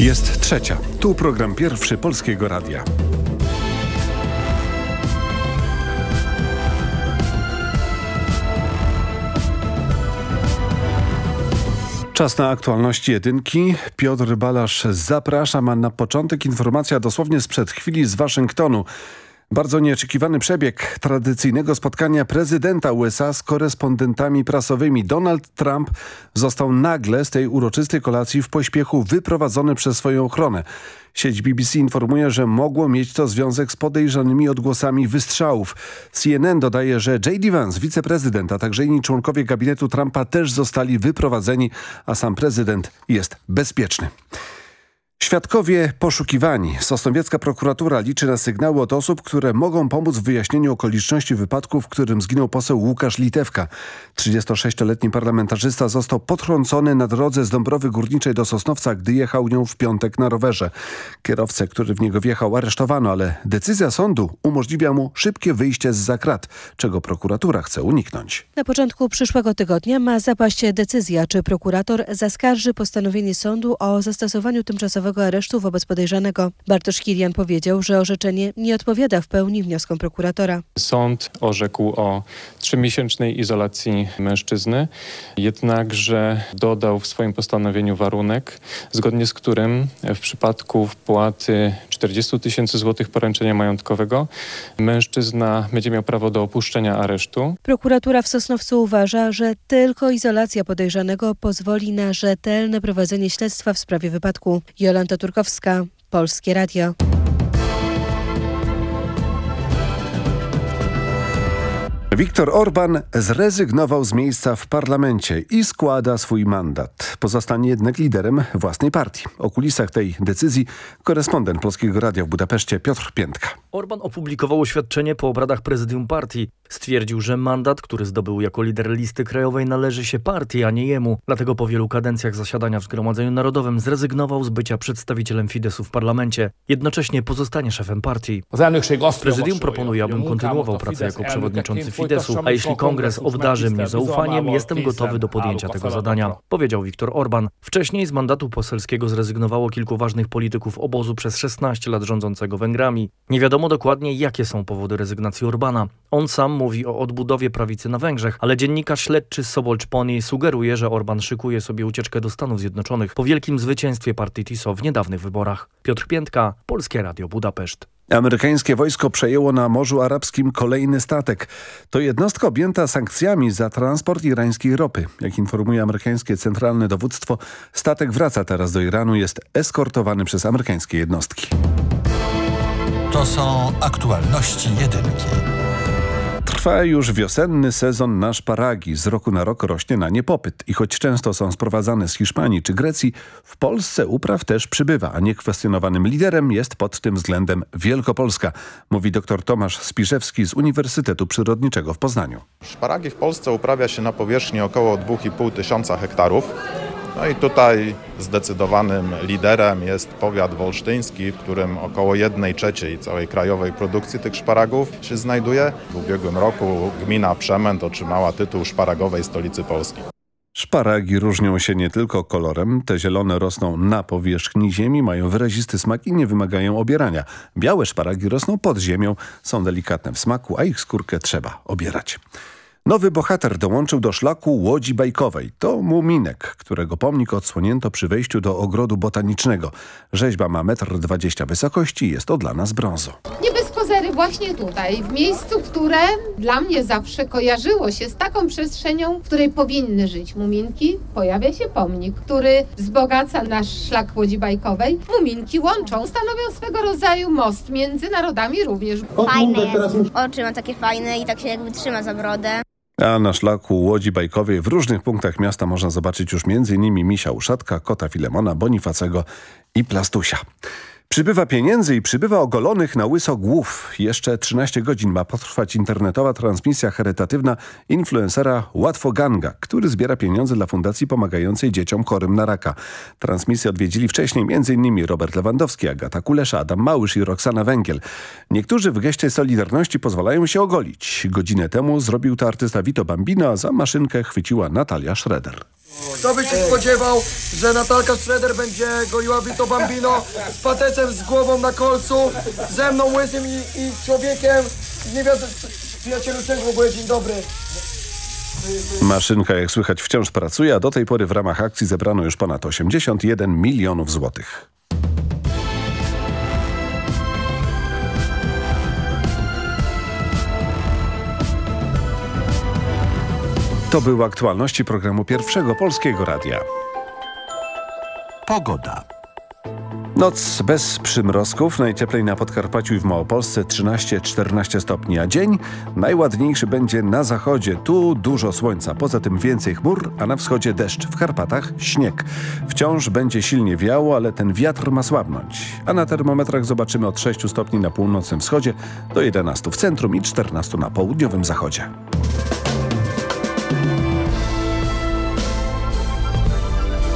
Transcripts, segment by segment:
Jest trzecia. Tu program pierwszy Polskiego Radia. Czas na aktualności jedynki. Piotr Balasz zapraszam, a na początek informacja dosłownie sprzed chwili z Waszyngtonu. Bardzo nieoczekiwany przebieg tradycyjnego spotkania prezydenta USA z korespondentami prasowymi. Donald Trump został nagle z tej uroczystej kolacji w pośpiechu wyprowadzony przez swoją ochronę. Sieć BBC informuje, że mogło mieć to związek z podejrzanymi odgłosami wystrzałów. CNN dodaje, że J.D. Vance, wiceprezydent, a także inni członkowie gabinetu Trumpa też zostali wyprowadzeni, a sam prezydent jest bezpieczny. Świadkowie poszukiwani. Sosnowiecka prokuratura liczy na sygnały od osób, które mogą pomóc w wyjaśnieniu okoliczności wypadku, w którym zginął poseł Łukasz Litewka. 36-letni parlamentarzysta został potrącony na drodze z Dąbrowy Górniczej do Sosnowca, gdy jechał nią w piątek na rowerze. Kierowcę, który w niego wjechał, aresztowano, ale decyzja sądu umożliwia mu szybkie wyjście z zakrat, czego prokuratura chce uniknąć. Na początku przyszłego tygodnia ma zapaść decyzja, czy prokurator zaskarży postanowienie sądu o zastosowaniu tymczasowego aresztu wobec podejrzanego. Bartosz Kilian powiedział, że orzeczenie nie odpowiada w pełni wnioskom prokuratora. Sąd orzekł o trzymiesięcznej izolacji mężczyzny, jednakże dodał w swoim postanowieniu warunek, zgodnie z którym w przypadku wpłaty 40 tysięcy złotych poręczenia majątkowego mężczyzna będzie miał prawo do opuszczenia aresztu. Prokuratura w Sosnowcu uważa, że tylko izolacja podejrzanego pozwoli na rzetelne prowadzenie śledztwa w sprawie wypadku. Jolanta Turkowska, Polskie Radio. Viktor Orban zrezygnował z miejsca w parlamencie i składa swój mandat. Pozostanie jednak liderem własnej partii. O kulisach tej decyzji korespondent Polskiego Radia w Budapeszcie Piotr Piętka. Orban opublikował oświadczenie po obradach prezydium partii. Stwierdził, że mandat, który zdobył jako lider listy krajowej należy się partii, a nie jemu. Dlatego po wielu kadencjach zasiadania w Zgromadzeniu Narodowym zrezygnował z bycia przedstawicielem Fidesu w parlamencie. Jednocześnie pozostanie szefem partii. Prezydium proponuje, abym kontynuował pracę jako przewodniczący A jeśli kongres obdarzy mnie zaufaniem, jestem gotowy do podjęcia tego zadania, powiedział Viktor Orban. Wcześniej z mandatu poselskiego zrezygnowało kilku ważnych polityków obozu przez 16 lat rządzącego Węgrami. Nie wiadomo dokładnie, jakie są powody rezygnacji Orbana. On sam mówi o odbudowie prawicy na Węgrzech, ale dziennikarz śledczy z Sobolczponi sugeruje, że Orban szykuje sobie ucieczkę do Stanów Zjednoczonych po wielkim zwycięstwie partii TISO w niedawnych wyborach. Piotr Piętka, Polskie Radio Budapeszt. Amerykańskie wojsko przejęło na Morzu Arabskim kolejny statek. To jednostka objęta sankcjami za transport irańskiej ropy. Jak informuje amerykańskie centralne dowództwo, statek wraca teraz do Iranu, jest eskortowany przez amerykańskie jednostki. To są aktualności jedynki. Trwa już wiosenny sezon na szparagi. Z roku na rok rośnie na nie popyt. I choć często są sprowadzane z Hiszpanii czy Grecji, w Polsce upraw też przybywa, a niekwestionowanym liderem jest pod tym względem Wielkopolska, mówi dr Tomasz Spiszewski z Uniwersytetu Przyrodniczego w Poznaniu. Szparagi w Polsce uprawia się na powierzchni około 2,5 tysiąca hektarów. No i tutaj zdecydowanym liderem jest powiat wolsztyński, w którym około 1 trzeciej całej krajowej produkcji tych szparagów się znajduje. W ubiegłym roku gmina Przemęt otrzymała tytuł szparagowej stolicy Polski. Szparagi różnią się nie tylko kolorem. Te zielone rosną na powierzchni ziemi, mają wyrazisty smak i nie wymagają obierania. Białe szparagi rosną pod ziemią, są delikatne w smaku, a ich skórkę trzeba obierać. Nowy bohater dołączył do szlaku Łodzi Bajkowej. To Muminek, którego pomnik odsłonięto przy wejściu do ogrodu botanicznego. Rzeźba ma 1,20 m wysokości i jest to dla nas brązo. Nie bez kozery właśnie tutaj, w miejscu, które dla mnie zawsze kojarzyło się z taką przestrzenią, w której powinny żyć muminki, pojawia się pomnik, który wzbogaca nasz szlak Łodzi Bajkowej. Muminki łączą, stanowią swego rodzaju most między narodami również. Fajne jest. Oczy ma takie fajne i tak się jakby trzyma za brodę. A na szlaku Łodzi Bajkowej w różnych punktach miasta można zobaczyć już m.in. misia uszatka, kota Filemona, Bonifacego i Plastusia. Przybywa pieniędzy i przybywa ogolonych na łyso głów. Jeszcze 13 godzin ma potrwać internetowa transmisja charytatywna influencera Łatwoganga, który zbiera pieniądze dla fundacji pomagającej dzieciom chorym na raka. Transmisję odwiedzili wcześniej m.in. Robert Lewandowski, Agata Kulesza, Adam Małysz i Roxana Węgiel. Niektórzy w geście Solidarności pozwalają się ogolić. Godzinę temu zrobił to artysta Vito Bambino, a za maszynkę chwyciła Natalia Schroeder. Kto by się spodziewał, że Natalka Schroeder będzie goiła Vito Bambino z patecem z głową na kolcu, ze mną łysym i, i człowiekiem, nie wiadomo, przyjacielu czego w ogóle, dzień dobry. Maszynka, jak słychać, wciąż pracuje, a do tej pory w ramach akcji zebrano już ponad 81 milionów złotych. To były aktualności programu Pierwszego Polskiego Radia. Pogoda. Noc bez przymrozków, najcieplej na Podkarpaciu i w Małopolsce 13-14 stopni, a dzień najładniejszy będzie na zachodzie. Tu dużo słońca, poza tym więcej chmur, a na wschodzie deszcz, w Karpatach śnieg. Wciąż będzie silnie wiało, ale ten wiatr ma słabnąć. A na termometrach zobaczymy od 6 stopni na północnym wschodzie do 11 w centrum i 14 na południowym zachodzie.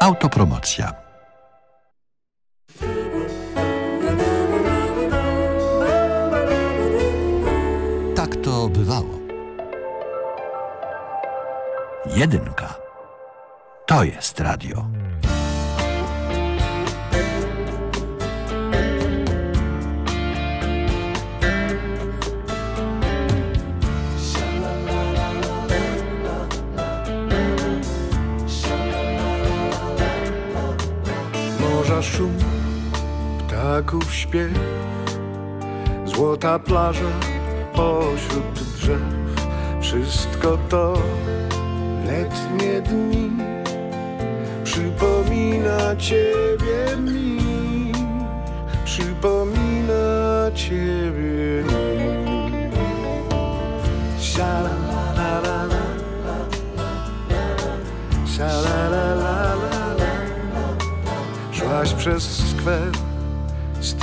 Autopromocja. Tak to bywało. Jedynka. To jest radio. Ptaków śpiew, złota plaża pośród drzew. Wszystko to letnie dni przypomina ciebie mi, przypomina ciebie mi. Sha la la la la, sha la la la la. Szłaś przez skwer,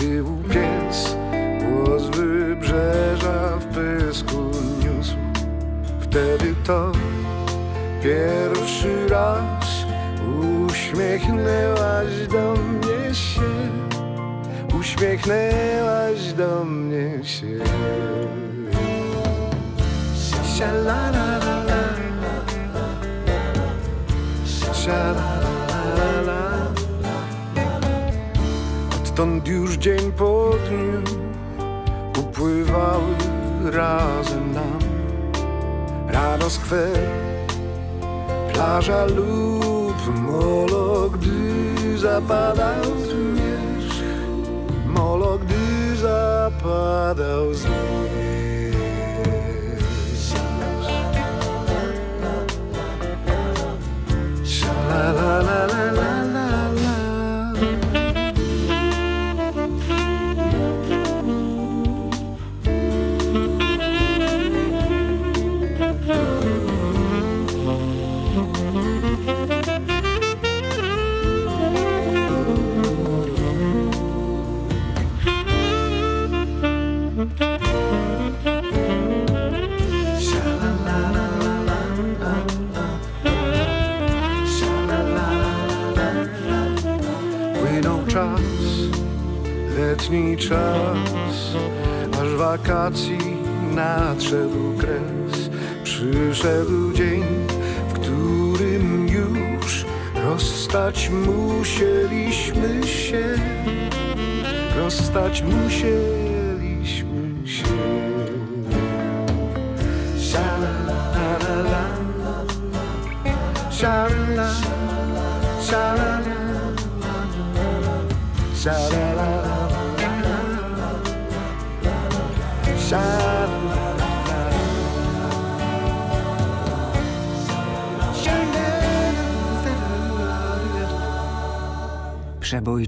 tyłu pies, głos wybrzeża w pysku niósł. Wtedy to pierwszy raz uśmiechnęłaś do mnie się, uśmiechnęłaś do mnie się. Sha la la la la, la la Odtąd już dzień po dniu upływały razem nam. Rano skwer, plaża lub molo Gdy zapadał zmierzch. Molo, gdy zapadał zmierzch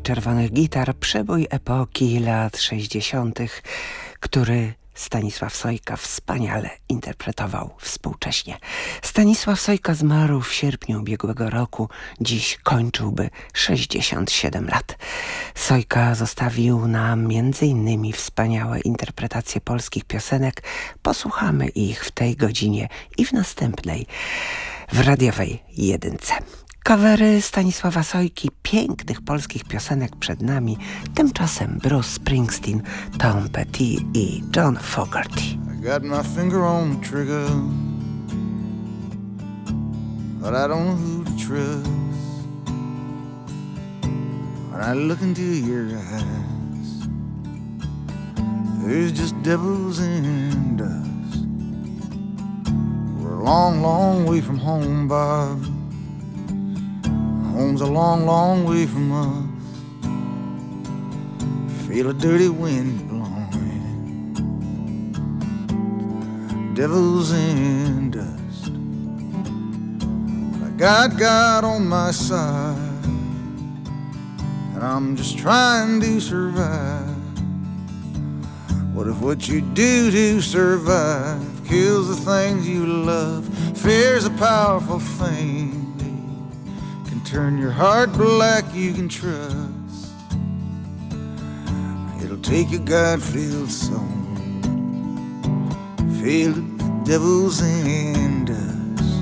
czerwonych gitar, przebój epoki lat 60., który Stanisław Sojka wspaniale interpretował współcześnie. Stanisław Sojka zmarł w sierpniu ubiegłego roku, dziś kończyłby 67 lat. Sojka zostawił nam innymi wspaniałe interpretacje polskich piosenek. Posłuchamy ich w tej godzinie i w następnej w radiowej jedynce. Kawery Stanisława Sojki, pięknych polskich piosenek przed nami, tymczasem Bruce Springsteen, Tom Petty i John Fogerty. I got my finger on the trigger But I don't know who to trust. When I look into your eyes There's just devils and dust. We're a long, long way from home, Bob Home's a long, long way from us. Feel a dirty wind blowing. Devils in dust. But I got God on my side. And I'm just trying to survive. What if what you do to survive kills the things you love? Fear's a powerful thing turn your heart black you can trust. It'll take a God filled song, filled with devils and dust.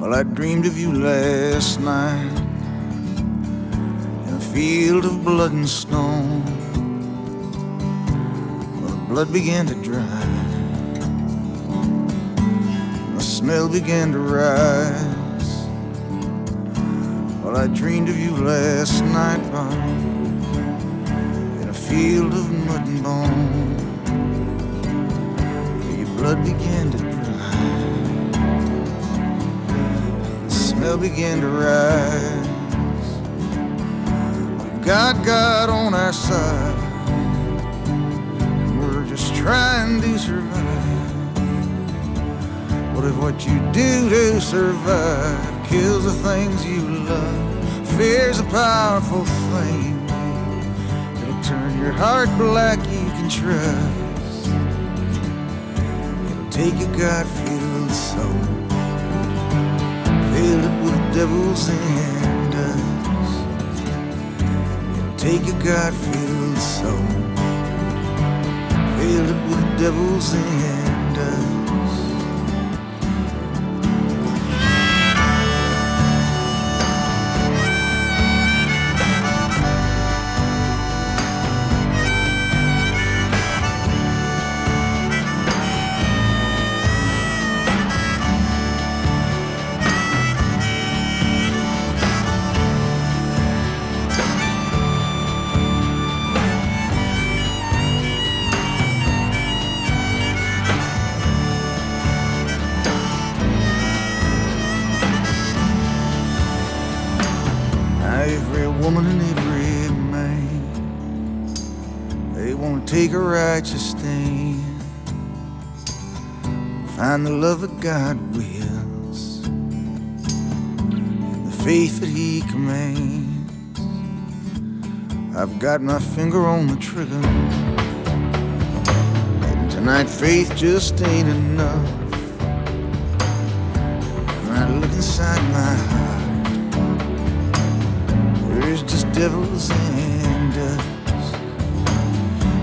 Well, I dreamed of you last night in a field of blood and stone. Well, the blood began to dry smell began to rise. Well, I dreamed of you last night, in a field of mud and bone. Your blood began to dry. The smell began to rise. We've got God on our side. We're just trying to survive. What if what you do to survive kills the things you love? Fear's a powerful thing. It'll turn your heart black, you can trust. It'll take your God-filled soul, fill it with devils and. It'll take your God-filled soul, fill it with devils and Find the love that God wills, the faith that He commands. I've got my finger on the trigger, and tonight faith just ain't enough. When I look inside my heart, there's just devils and dust.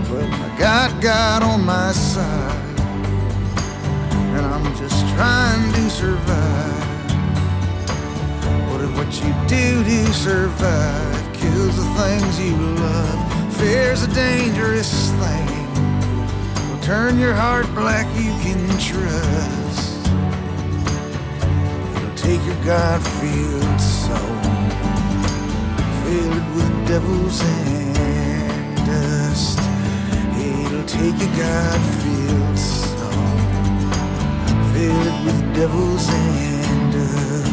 But I got God on my side, survive. What if what you do to survive kills the things you love. Fear's a dangerous thing. Will turn your heart black, you can trust. It'll take your God-filled soul, fill it with devils and dust. It'll take your God-filled soul, fill it with devils and dust.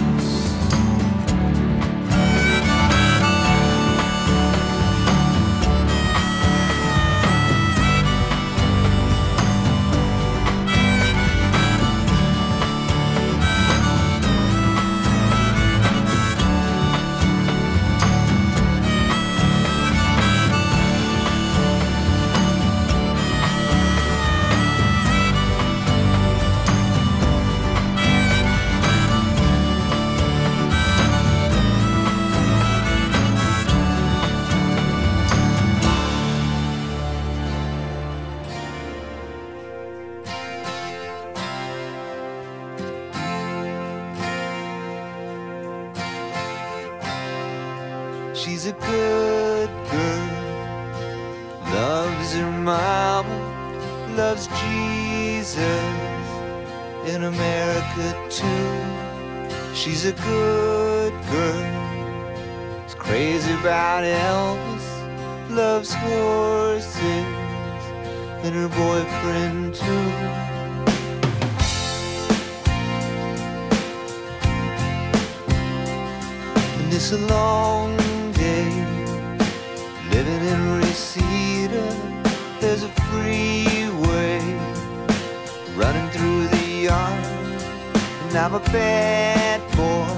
And I'm a bad boy,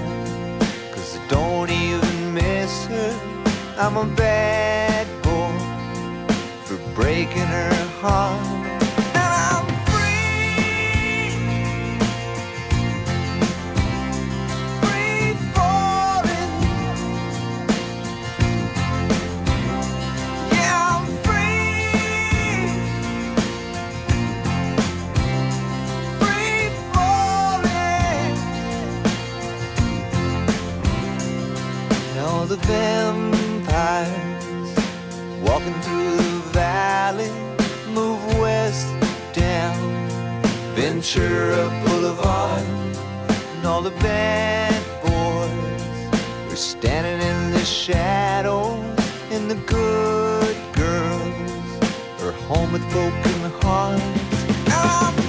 cause I don't even miss her. I'm a bad boy for breaking her heart. Vampires walking through the valley move west down Ventura Boulevard, and all the bad boys are standing in the shadows, and the good girls are home with broken hearts. I'm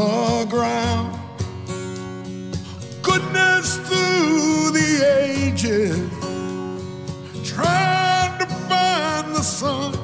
the ground. Goodness through the ages, trying to find the sun.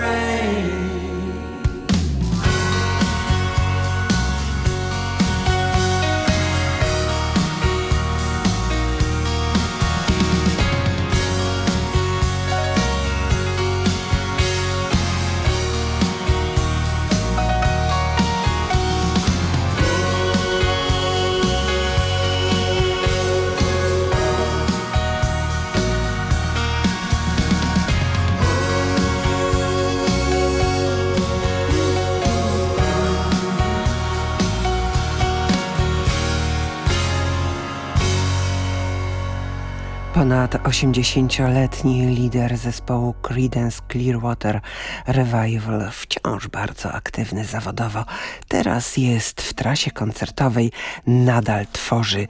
Rain? Ponad 80-letni lider zespołu Creedence Clearwater Revival, wciąż bardzo aktywny zawodowo, teraz jest w trasie koncertowej, nadal tworzy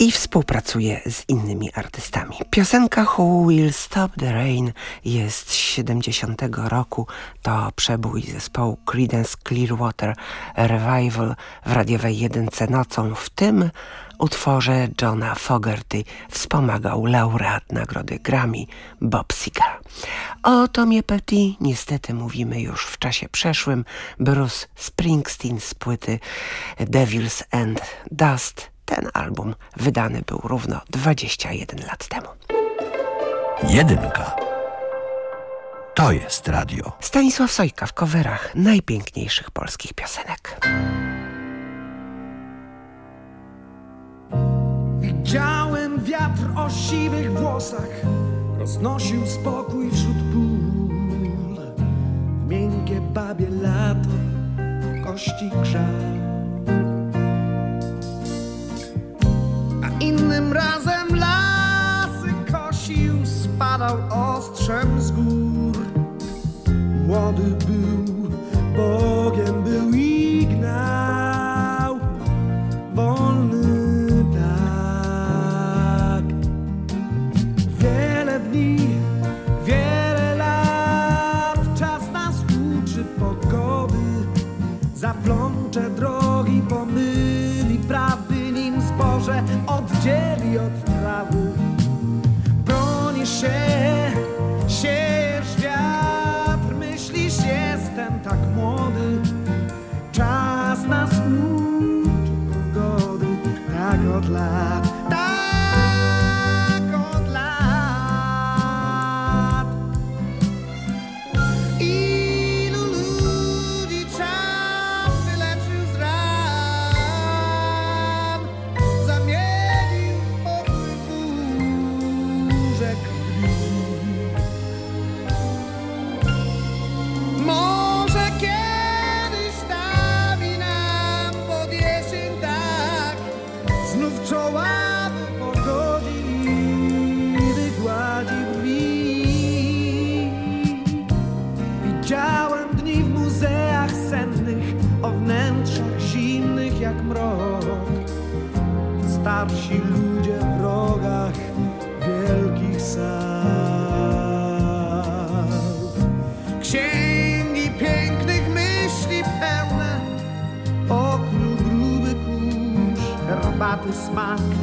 i współpracuje z innymi artystami. Piosenka Who Will Stop the Rain jest z 70 roku. To przebój zespołu Creedence Clearwater Revival w radiowej jedynce nocą. W tym utworze Johna Fogerty wspomagał laureat nagrody Grammy Bob Seger. O Tomie Petty niestety mówimy już w czasie przeszłym. Bruce Springsteen z płyty Devils and Dust ten album wydany był równo 21 lat temu. Jedynka. To jest radio. Stanisław Sojka w coverach najpiękniejszych polskich piosenek. Widziałem wiatr o siwych włosach. Roznosił spokój wśród pól. W miękkie babie lato kości grzał A innym razem lasy kosił Spadał ostrzem z gór. Młody był, Herbaty smak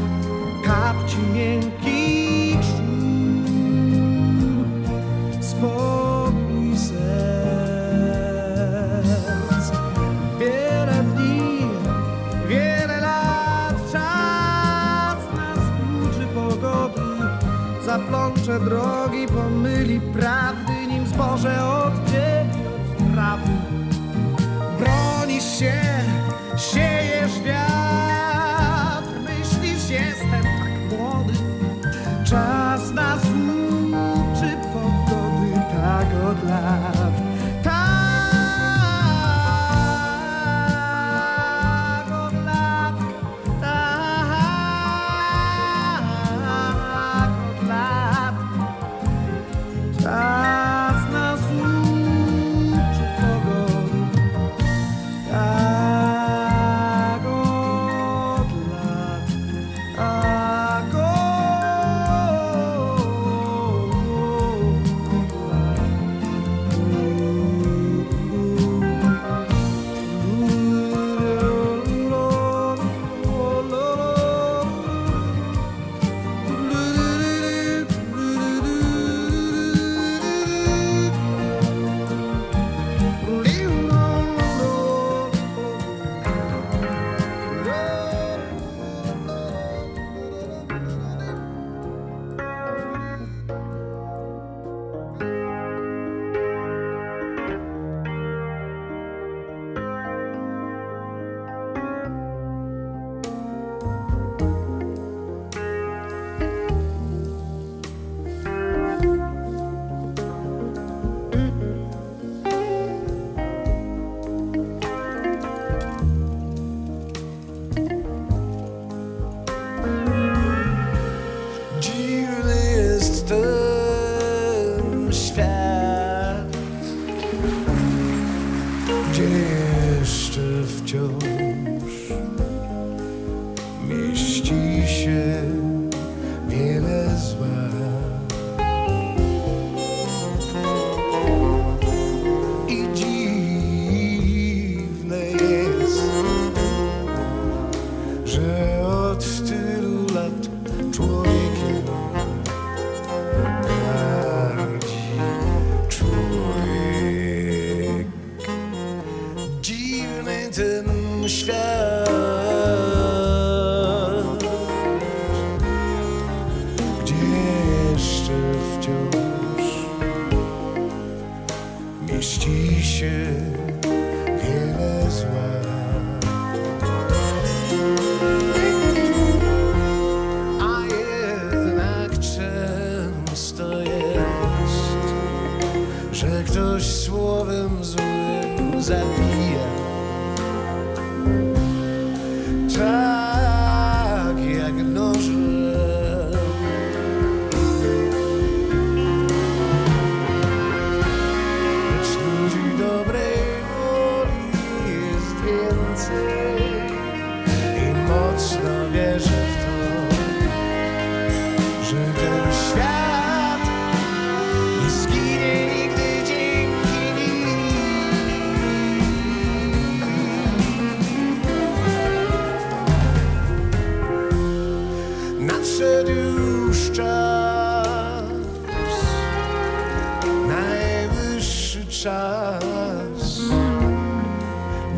deixas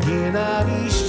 de nariz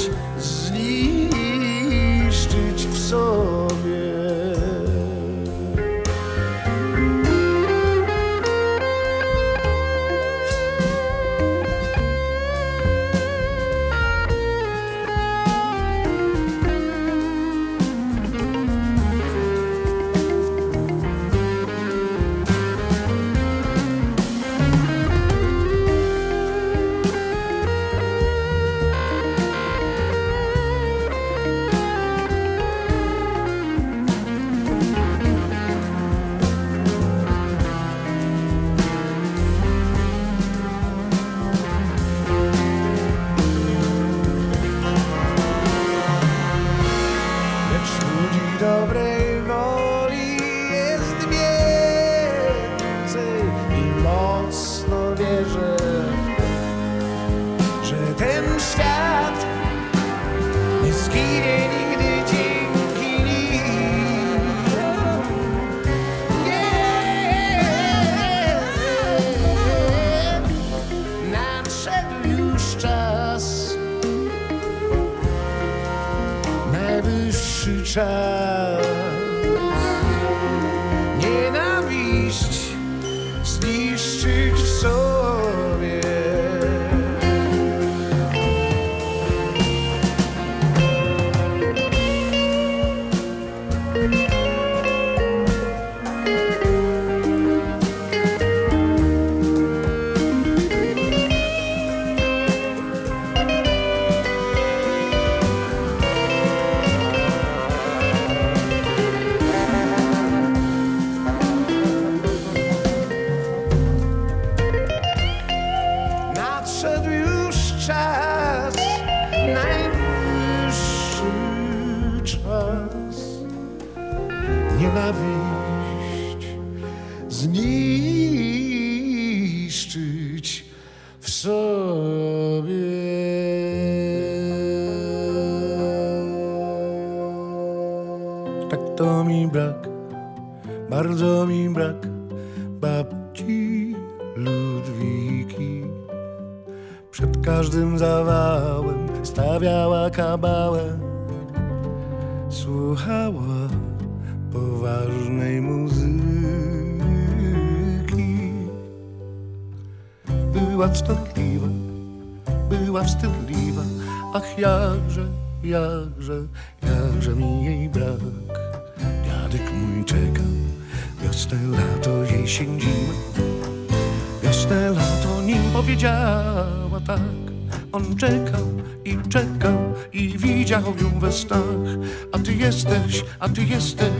jesteś, a ty jesteś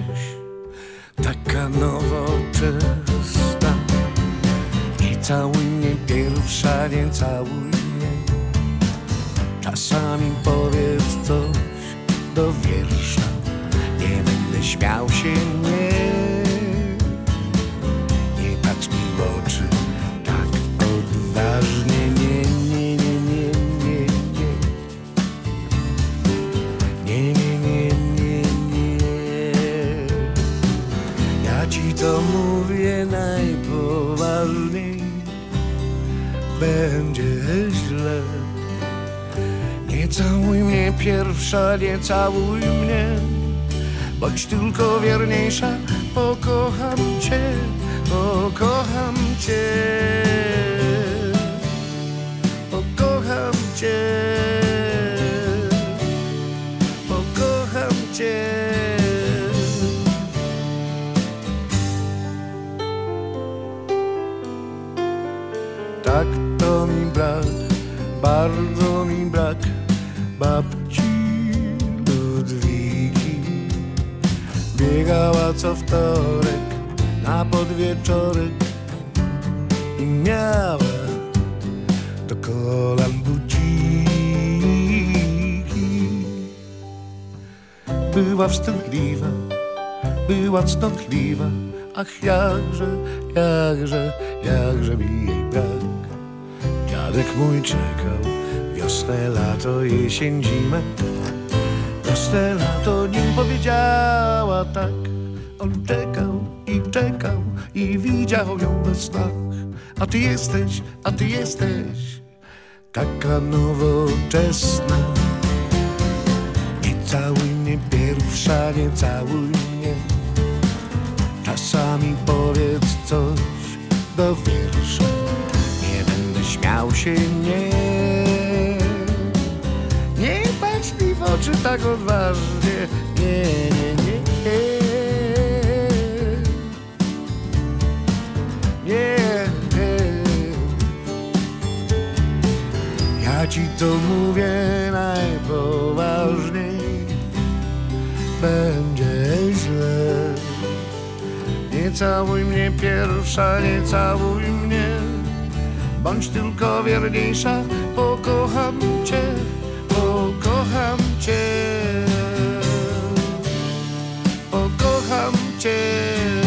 Będzie źle. Nie całuj mnie pierwsza, nie całuj mnie. Bądź tylko wierniejsza, pokocham cię, pokocham cię. Pokocham cię. Pokocham cię. Brak, bardzo mi brak babci Ludwiki. Biegała co wtorek na podwieczorek i miała do kolan budziki. Była wstydliwa, była cnotliwa, ach jakże, jakże, jakże mi jej brak. Dziadek mój czekał wiosnę, lato, jesień, zimę. Wiosnę, lato, nim powiedziała tak. On czekał i czekał i widział ją we snach. A ty jesteś, a ty jesteś taka nowoczesna. Nie całuj mnie pierwsza, nie całuj mnie. Czasami powiedz coś do wiersza. Śmiał się, nie. Nie patrz mi w oczy tak odważnie. Nie, nie, nie. Nie, nie. Ja ci to mówię najpoważniej. Będzie źle. Nie całuj mnie pierwsza, nie całuj mnie. Bądź tylko wierniejsza, pokocham cię, pokocham cię. Pokocham cię.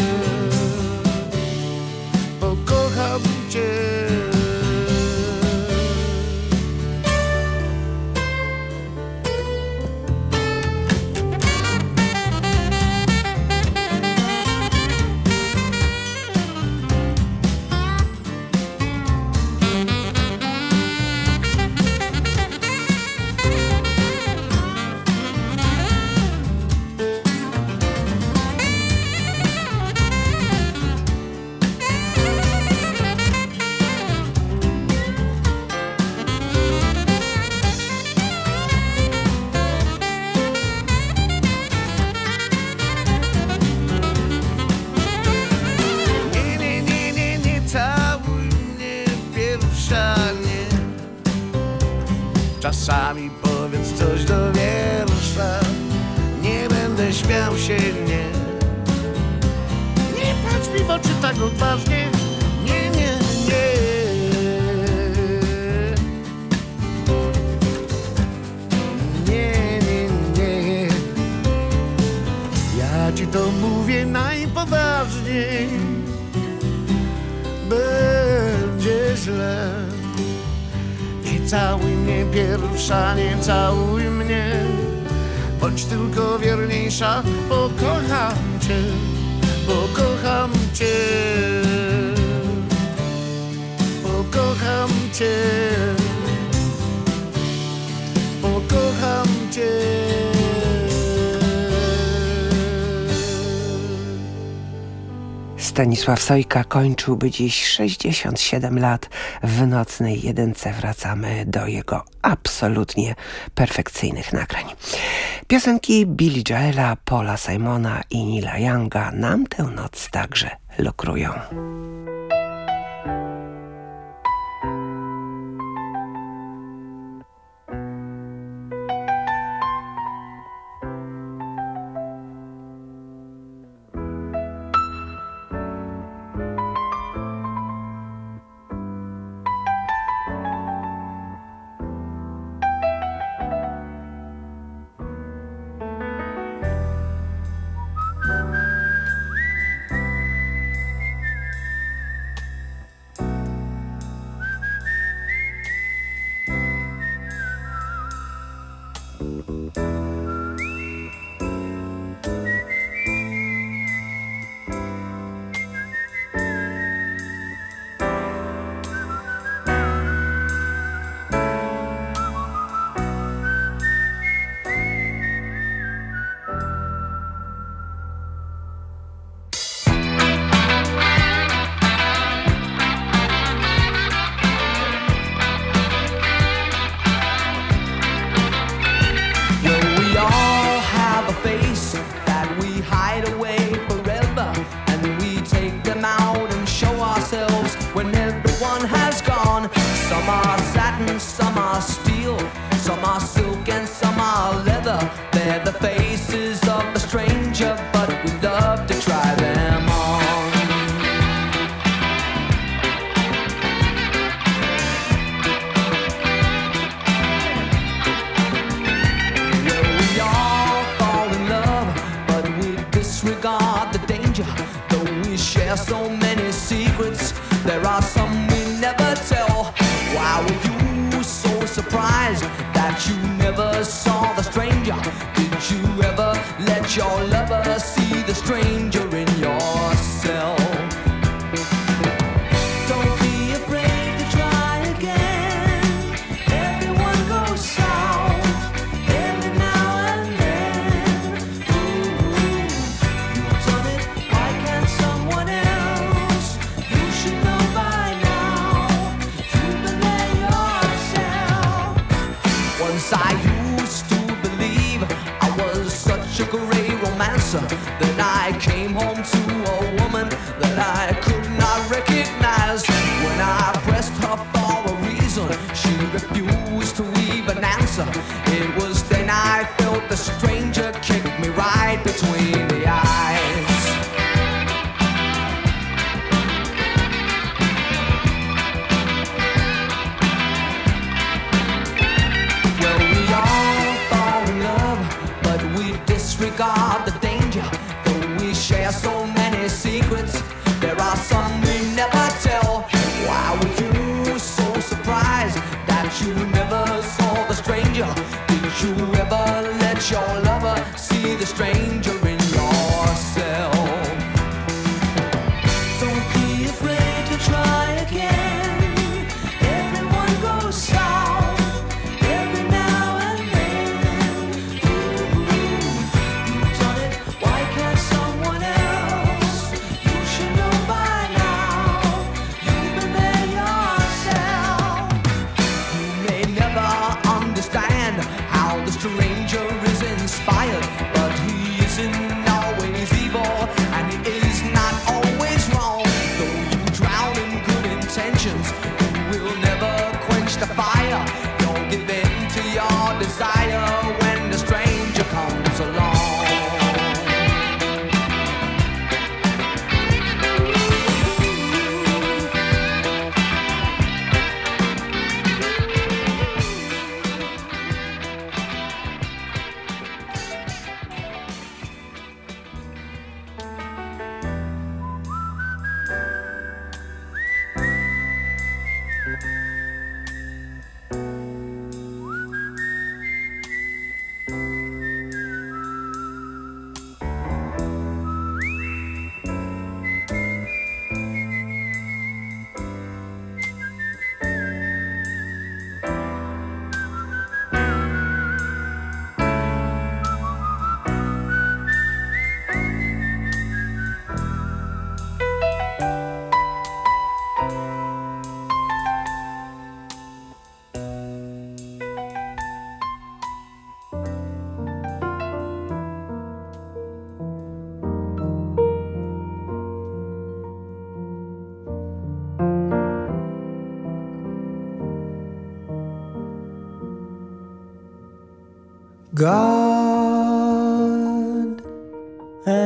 Stanisław Sojka kończyłby dziś 67 lat. W nocnej jedynce wracamy do jego absolutnie perfekcyjnych nagrań. Piosenki Billy Joela, Paula Simona i Nila Younga nam tę noc także lokrują. Did you ever let your lover?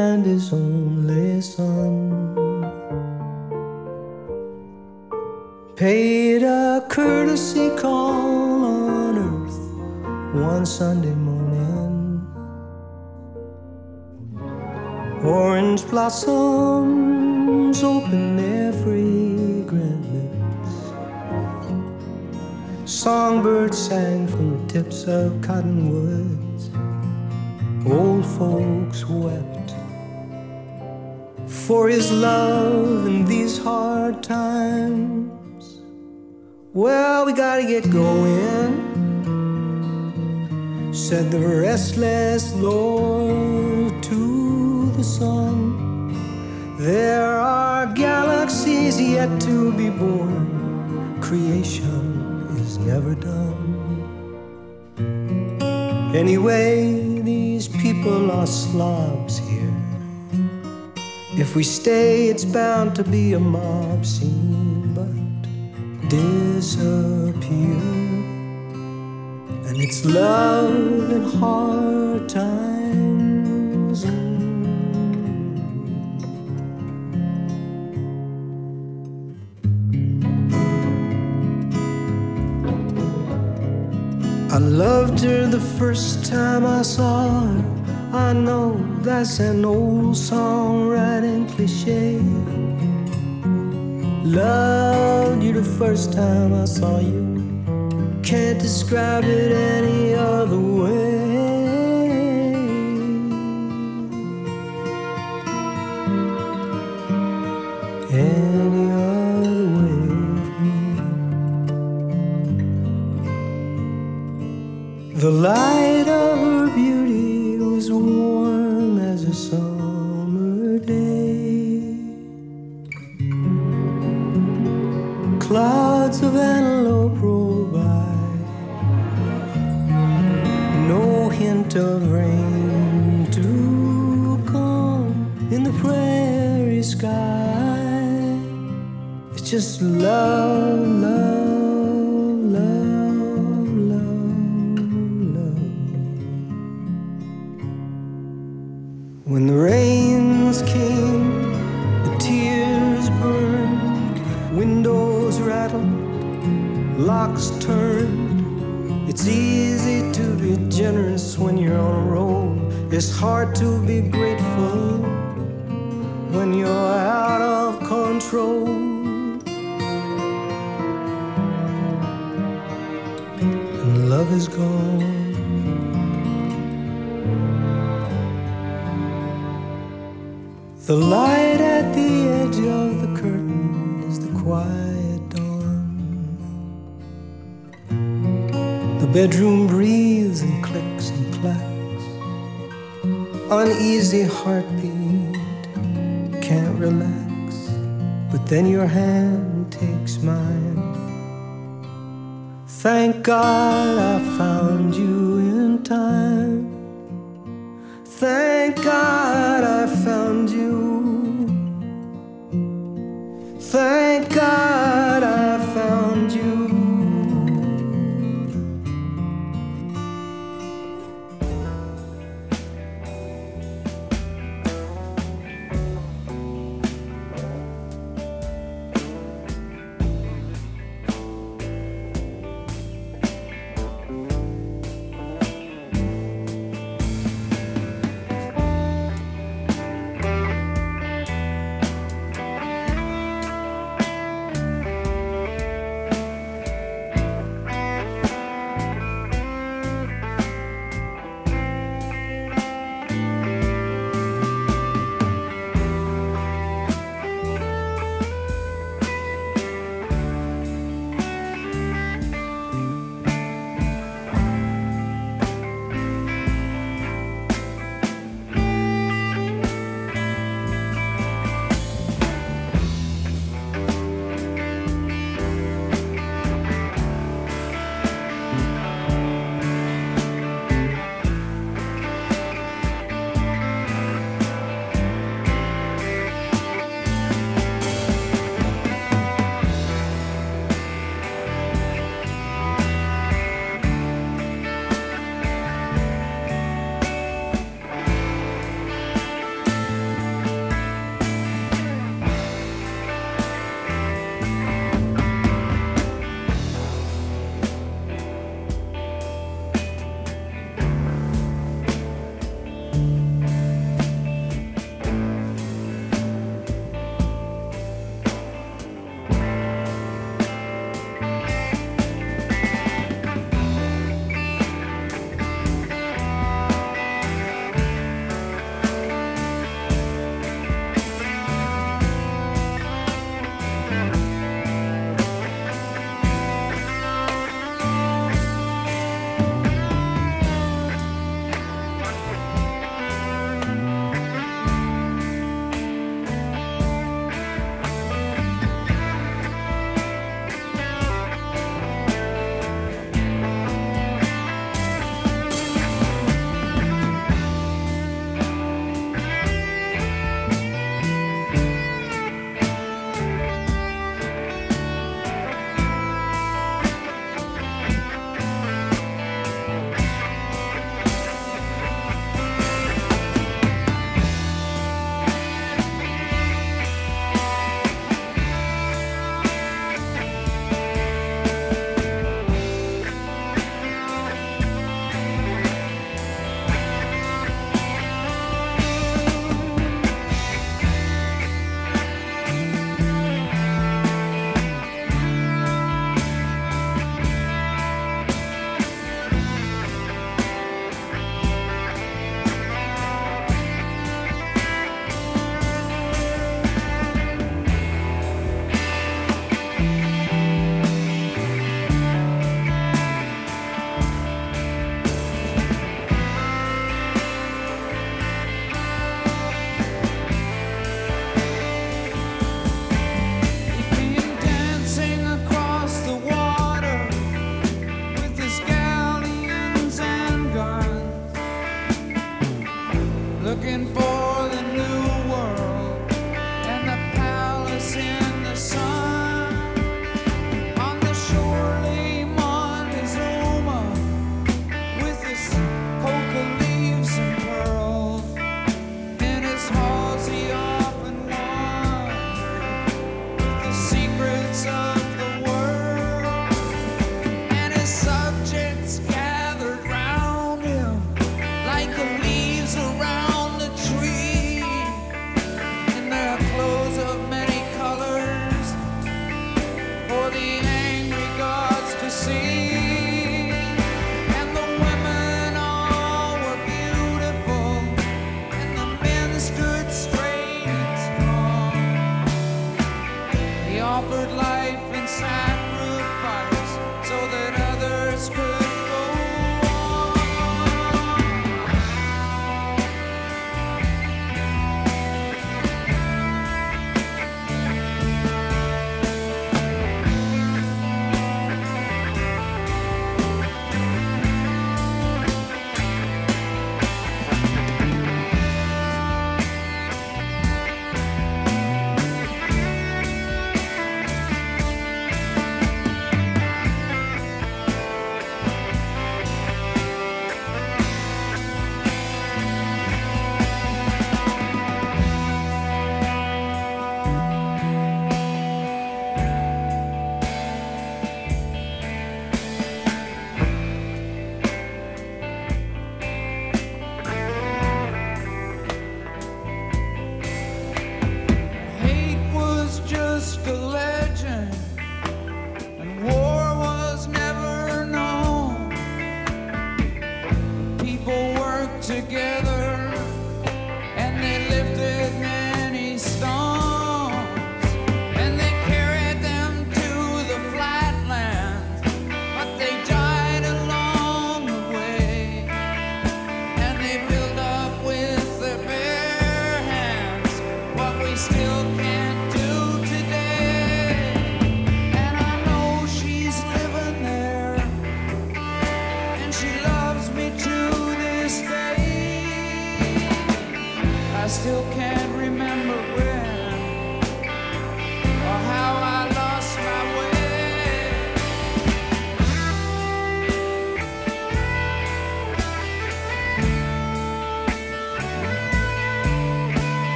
And His only Son paid a courtesy call on earth one Sunday morning. Orange blossoms open their fragrant lips. Songbirds sang from the tips of cottonwoods. Old folks wept for his love in these hard times. Well, we gotta get going, said the restless Lord to the sun. There are galaxies yet to be born, creation is never done. Anyway, these people are slobs. If we stay, it's bound to be a mob scene, but disappear. And it's love in hard times. I loved her the first time I saw her. I know that's an old songwriting cliche. Loved you the first time I saw you. Can't describe it any other way. Any other way. The light of warm as a summer day. Clouds of antelope roll by, no hint of rain to come in the prairie sky. It's just love, It's hard to be grateful when you're out of control. And love is gone. The light at the edge of the curtain is the quiet dawn. The bedroom breathes Uneasy heartbeat, can't relax. But then your hand takes mine. Thank God I found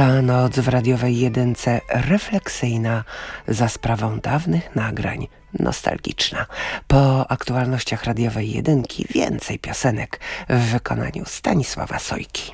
Ta noc w radiowej jedynce refleksyjna za sprawą dawnych nagrań, nostalgiczna. Po aktualnościach radiowej jedynki więcej piosenek w wykonaniu Stanisława Sojki.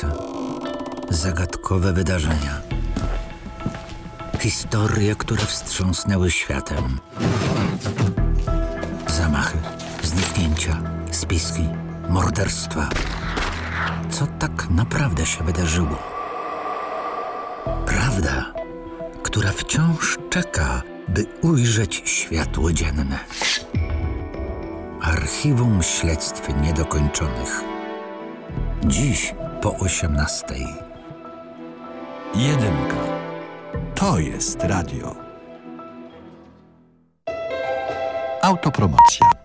Tajemnice. Zagadkowe wydarzenia. Historie, które wstrząsnęły światem. Zamachy, zniknięcia, spiski, morderstwa. Co tak naprawdę się wydarzyło? Prawda, która wciąż czeka, by ujrzeć światło dzienne. Archiwum śledztw niedokończonych. Dziś po 18. Jedynka. To jest radio. Autopromocja.